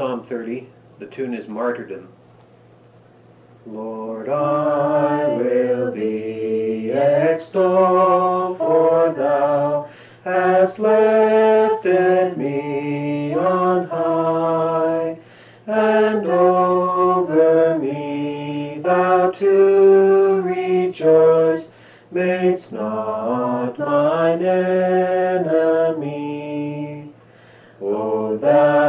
Psalm 30. The tune is Martyrdom. Lord, I will thee extol, for thou hast lifted me on high, and over me thou to rejoice, madest not mine enemy. O thou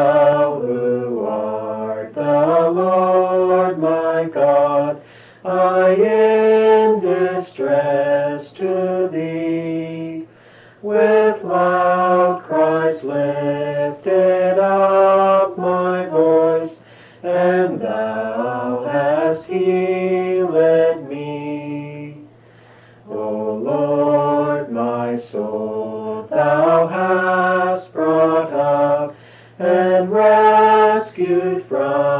Lord my God, I am distress to thee. With loud cries lifted up my voice, and thou hast healed me. O Lord my soul, thou hast brought up and rescued from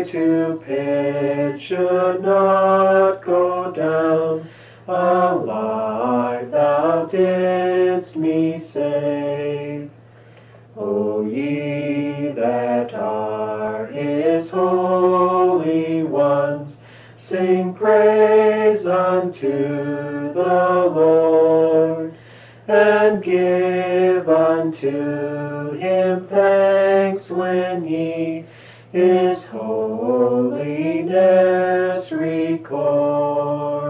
to pitch should not go down. Alive thou didst me save. O ye that are his holy ones, sing praise unto the Lord, and give unto him thanks when ye his holiness recall.